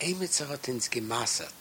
Emetzer hat uns gemassert.